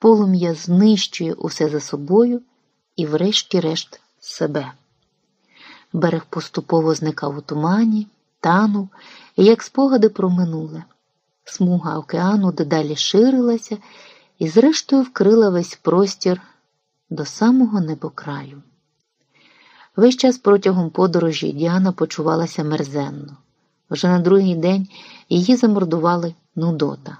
полум'я знищує усе за собою і, врешті-решт, себе. Берег поступово зникав у тумані, танув, як спогади про минуле. Смуга океану дедалі ширилася і, зрештою, вкрила весь простір до самого небокраю. Весь час протягом подорожі Діана почувалася мерзенно. Вже на другий день її замордували Нудота.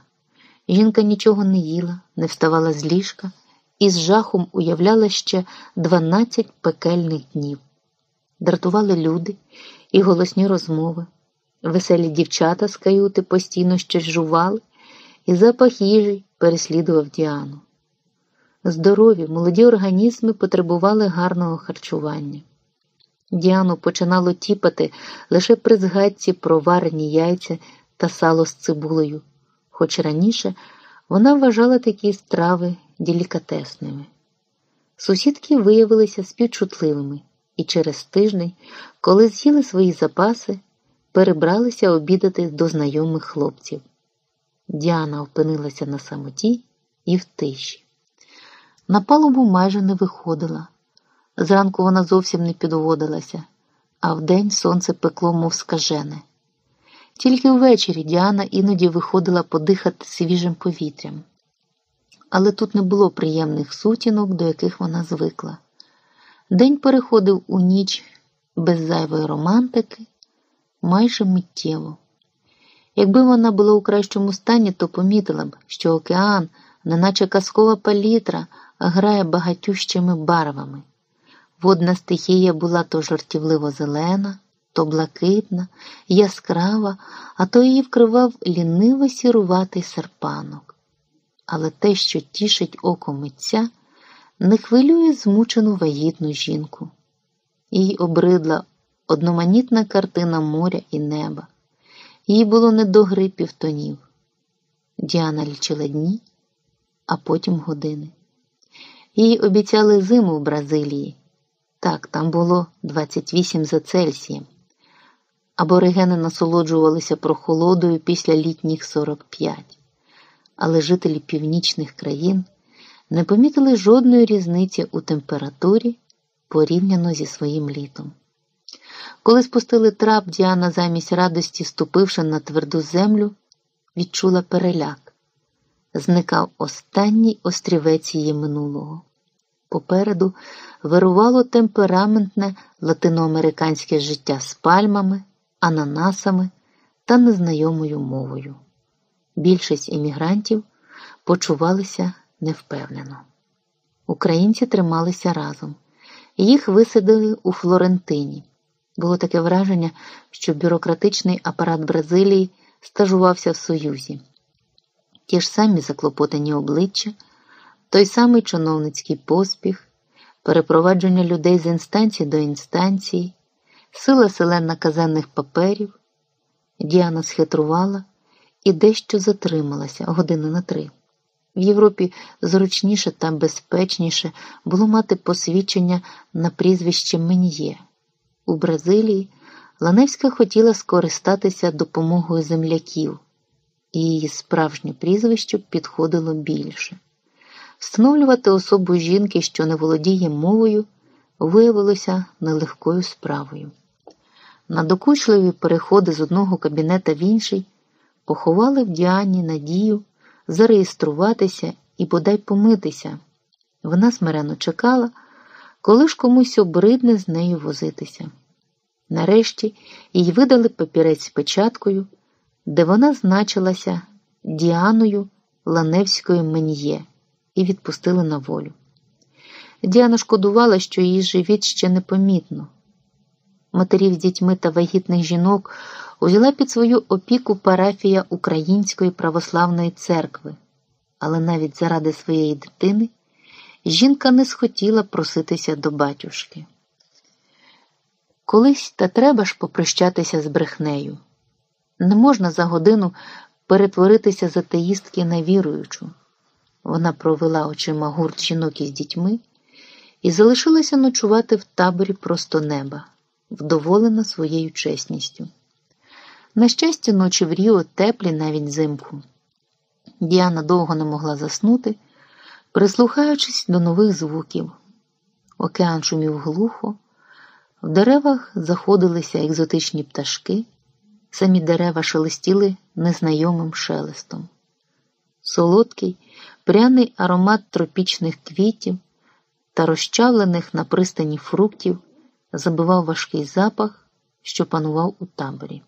Жінка нічого не їла, не вставала з ліжка і з жахом уявляла ще 12 пекельних днів. Дратували люди і голосні розмови. Веселі дівчата з каюти постійно щось жували, і запах їжі переслідував Діану. Здорові, молоді організми потребували гарного харчування. Діану починало тіпати лише при згадці про варені яйця та сало з цибулею, хоч раніше вона вважала такі страви делікатесними. Сусідки виявилися співчутливими і через тиждень, коли з'їли свої запаси, перебралися обідати до знайомих хлопців. Діана опинилася на самоті і в тиші. На палубу майже не виходила. Зранку вона зовсім не підводилася, а вдень сонце пекло, мов скажене. Тільки ввечері Діана іноді виходила подихати свіжим повітрям. Але тут не було приємних сутінок, до яких вона звикла. День переходив у ніч без зайвої романтики, майже миттєво. Якби вона була у кращому стані, то помітила б, що океан, неначе казкова палітра, грає багатющими барвами. Водна стихія була то жартівливо зелена, то блакитна, яскрава, а то її вкривав ліниво сіруватий серпанок. Але те, що тішить око митця, не хвилює змучену вагітну жінку. Їй обридла одноманітна картина моря і неба. Їй було не до гри півтонів. Діана лічила дні, а потім години. Їй обіцяли зиму в Бразилії. Так, там було 28 за Цельсієм. Аборигени насолоджувалися прохолодою після літніх 45. Але жителі північних країн не помітили жодної різниці у температурі порівняно зі своїм літом. Коли спустили трап, Діана замість радості, ступивши на тверду землю, відчула переляк. Зникав останній острівець її минулого. Попереду вирувало темпераментне латиноамериканське життя з пальмами, ананасами та незнайомою мовою. Більшість іммігрантів почувалися невпевнено. Українці трималися разом, їх висадили у Флорентині. Було таке враження, що бюрократичний апарат Бразилії стажувався в Союзі. Ті ж самі заклопотані обличчя, той самий чиновницький поспіх, перепровадження людей з інстанції до інстанції, сила селен наказаних паперів. Діана схитрувала і дещо затрималася години на три. В Європі зручніше та безпечніше було мати посвідчення на прізвище Мен'є. У Бразилії Ланевська хотіла скористатися допомогою земляків, і її справжнє прізвище підходило більше. Встановлювати особу жінки, що не володіє мовою, виявилося нелегкою справою. На докучливі переходи з одного кабінета в інший поховали в Діані надію зареєструватися і бодай помитися. Вона смирено чекала, коли ж комусь обридне з нею возитися. Нарешті їй видали папірець з печаткою, де вона значилася Діаною Ланевською Мен'є і відпустили на волю. Діана шкодувала, що її живіт ще непомітно. Матерів з дітьми та вагітних жінок узяла під свою опіку парафія Української православної церкви, але навіть заради своєї дитини жінка не схотіла проситися до батюшки. Колись та треба ж попрощатися з брехнею. Не можна за годину перетворитися з атеїстки на віруючу. Вона провела очима гурт жінок із дітьми і залишилася ночувати в таборі просто неба, вдоволена своєю чесністю. На щастя, ночі в Ріо теплі навіть зимку. Діана довго не могла заснути, прислухаючись до нових звуків. Океан шумів глухо, в деревах заходилися екзотичні пташки, самі дерева шелестіли незнайомим шелестом. Солодкий, пряний аромат тропічних квітів та розчавлених на пристані фруктів забивав важкий запах, що панував у таборі.